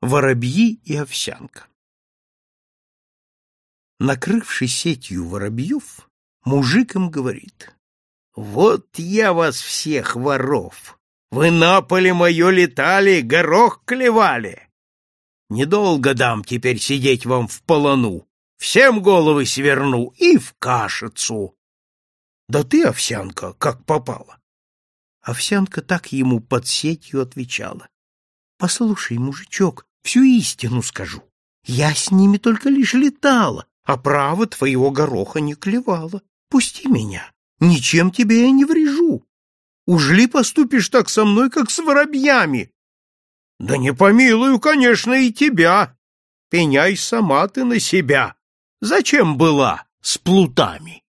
воробьи и овсянка. Накрывший сетью воробьев, мужик им говорит, «Вот я вас всех воров! Вы на поле мое летали, горох клевали! Недолго дам теперь сидеть вам в полону, всем головы сверну и в кашицу!» «Да ты, овсянка, как попала!» Овсянка так ему под сетью отвечала, «Послушай, мужичок, всю истину скажу. Я с ними только лишь летала, а право твоего гороха не клевала. Пусти меня, ничем тебе я не врежу. Уж ли поступишь так со мной, как с воробьями? Да не помилую, конечно, и тебя. Пеняй сама ты на себя. Зачем была с плутами?